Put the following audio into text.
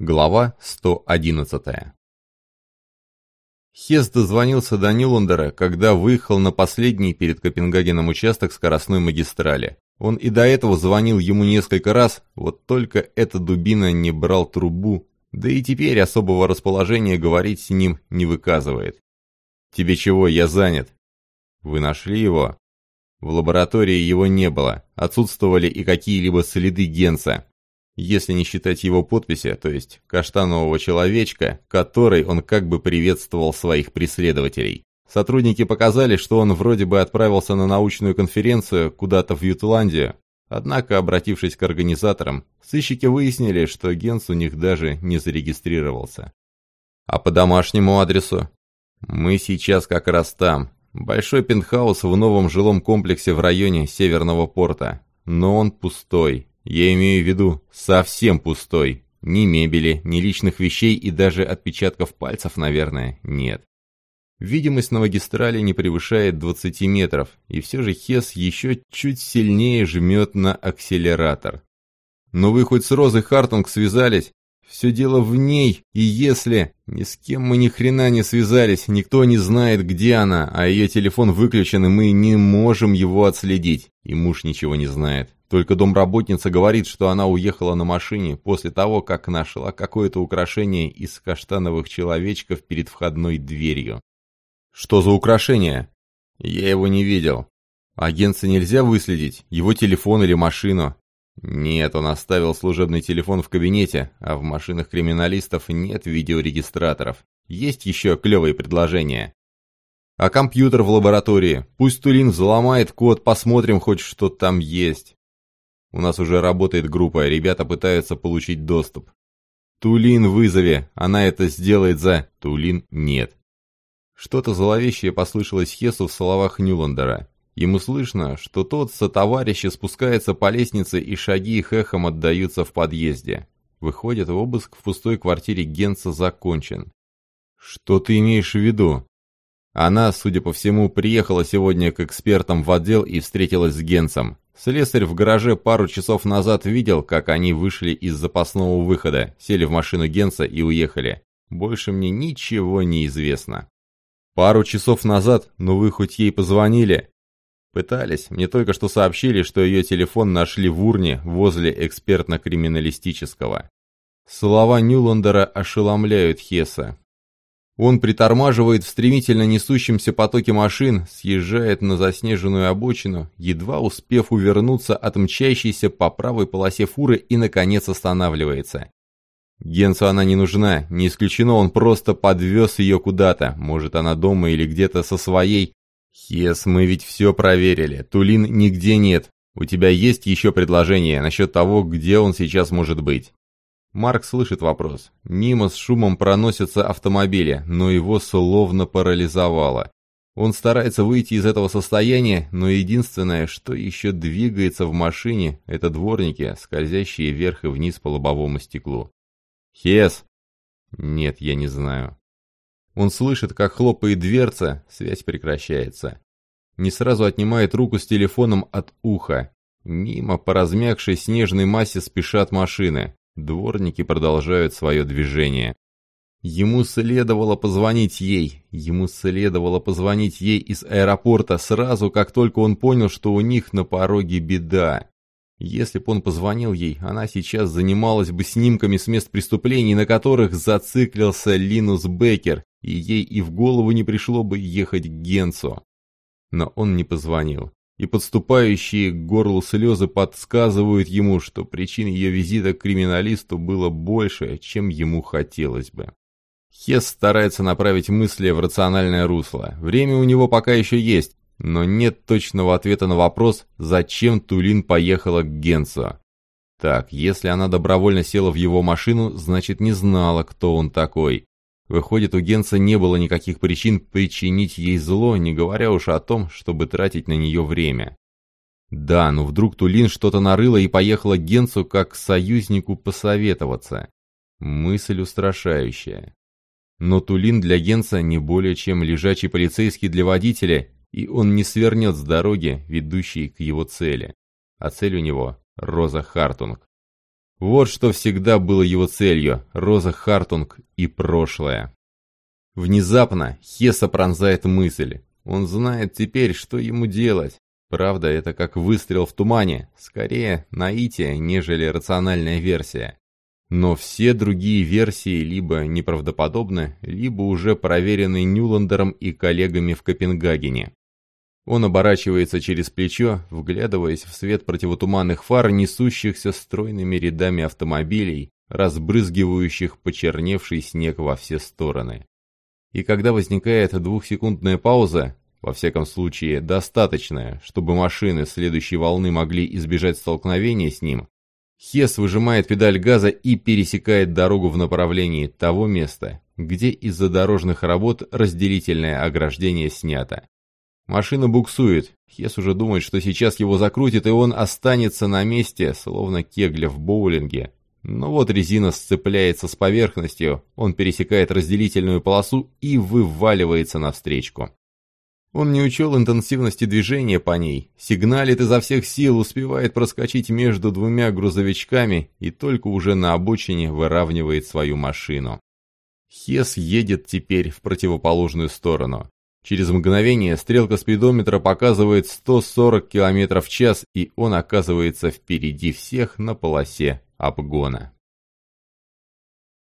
Глава 111 Хес дозвонился до Ниландера, когда выехал на последний перед Копенгагеном участок скоростной магистрали. Он и до этого звонил ему несколько раз, вот только эта дубина не брал трубу, да и теперь особого расположения говорить с ним не выказывает. «Тебе чего, я занят?» «Вы нашли его?» В лаборатории его не было, отсутствовали и какие-либо следы Генса, если не считать его подписи, то есть каштанового человечка, который он как бы приветствовал своих преследователей. Сотрудники показали, что он вроде бы отправился на научную конференцию куда-то в Ютландию, однако, обратившись к организаторам, сыщики выяснили, что Генс у них даже не зарегистрировался. А по домашнему адресу? Мы сейчас как раз там. Большой пентхаус в новом жилом комплексе в районе Северного порта. Но он пустой, я имею в виду совсем пустой. Ни мебели, ни личных вещей и даже отпечатков пальцев, наверное, нет. Видимость на магистрали не превышает 20 метров, и все же Хес еще чуть сильнее жмет на акселератор. Но вы хоть с Розой Хартунг связались? Все дело в ней, и если... Ни с кем мы ни хрена не связались, никто не знает, где она, а ее телефон выключен, и мы не можем его отследить. И муж ничего не знает. Только домработница говорит, что она уехала на машине после того, как нашла какое-то украшение из каштановых человечков перед входной дверью. Что за украшение? Я его не видел. Агентца нельзя выследить, его телефон или машину. Нет, он оставил служебный телефон в кабинете, а в машинах криминалистов нет видеорегистраторов. Есть еще клевые предложения. А компьютер в лаборатории? Пусть Тулин взломает код, посмотрим хоть что там есть. У нас уже работает группа, ребята пытаются получить доступ. Тулин вызови, она это сделает за... Тулин нет. Что-то зловещее послышалось Хесу в словах Нюландера. Ему слышно, что тот со товарища спускается по лестнице и шаги их эхом отдаются в подъезде. Выходит, обыск в пустой квартире Генца закончен. Что ты имеешь в виду? Она, судя по всему, приехала сегодня к экспертам в отдел и встретилась с Генцем. Слесарь в гараже пару часов назад видел, как они вышли из запасного выхода, сели в машину Генца и уехали. Больше мне ничего не известно. Пару часов назад, но вы хоть ей позвонили? Пытались. Мне только что сообщили, что ее телефон нашли в урне возле экспертно-криминалистического. Слова Нюландера ошеломляют Хесса. Он притормаживает в стремительно несущемся потоке машин, съезжает на заснеженную обочину, едва успев увернуться от мчащейся по правой полосе фуры и, наконец, останавливается. Генсу она не нужна, не исключено, он просто подвез ее куда-то, может, она дома или где-то со своей. Хес, мы ведь все проверили, Тулин нигде нет. У тебя есть еще предложение насчет того, где он сейчас может быть? Марк слышит вопрос. Мимо с шумом проносятся автомобили, но его словно парализовало. Он старается выйти из этого состояния, но единственное, что еще двигается в машине, это дворники, скользящие вверх и вниз по лобовому стеклу. «Хес!» «Нет, я не знаю». Он слышит, как хлопает дверца, связь прекращается. Не сразу отнимает руку с телефоном от уха. Мимо по размягшей снежной массе спешат машины. Дворники продолжают свое движение. Ему следовало позвонить ей, ему следовало позвонить ей из аэропорта сразу, как только он понял, что у них на пороге беда. Если бы он позвонил ей, она сейчас занималась бы снимками с мест преступлений, на которых зациклился Линус Беккер, и ей и в голову не пришло бы ехать к Генцу. Но он не позвонил и подступающие к горлу слезы подсказывают ему, что причин ее визита к криминалисту было больше, чем ему хотелось бы. Хес старается направить мысли в рациональное русло. Время у него пока еще есть, но нет точного ответа на вопрос, зачем Тулин поехала к Генцу. Так, если она добровольно села в его машину, значит не знала, кто он такой. Выходит, у Генца не было никаких причин причинить ей зло, не говоря уж о том, чтобы тратить на нее время. Да, но вдруг Тулин что-то нарыла и поехала к Генцу как к союзнику посоветоваться. Мысль устрашающая. Но Тулин для Генца не более чем лежачий полицейский для водителя, и он не свернет с дороги, ведущей к его цели. А цель у него — Роза Хартунг. Вот что всегда было его целью – Роза Хартунг и прошлое. Внезапно Хесса пронзает мысль. Он знает теперь, что ему делать. Правда, это как выстрел в тумане, скорее наитие, нежели рациональная версия. Но все другие версии либо неправдоподобны, либо уже проверены Нюландером и коллегами в Копенгагене. Он оборачивается через плечо, вглядываясь в свет противотуманных фар, несущихся стройными рядами автомобилей, разбрызгивающих почерневший снег во все стороны. И когда возникает двухсекундная пауза, во всяком случае достаточная, чтобы машины следующей волны могли избежать столкновения с ним, Хес выжимает педаль газа и пересекает дорогу в направлении того места, где из-за дорожных работ разделительное ограждение снято. Машина буксует. Хес уже думает, что сейчас его закрутит, и он останется на месте, словно кегля в боулинге. Но вот резина сцепляется с поверхностью, он пересекает разделительную полосу и вываливается навстречку. Он не учел интенсивности движения по ней, сигналит изо всех сил, успевает проскочить между двумя грузовичками и только уже на обочине выравнивает свою машину. Хес едет теперь в противоположную сторону. Через мгновение стрелка спидометра показывает 140 км в час, и он оказывается впереди всех на полосе обгона.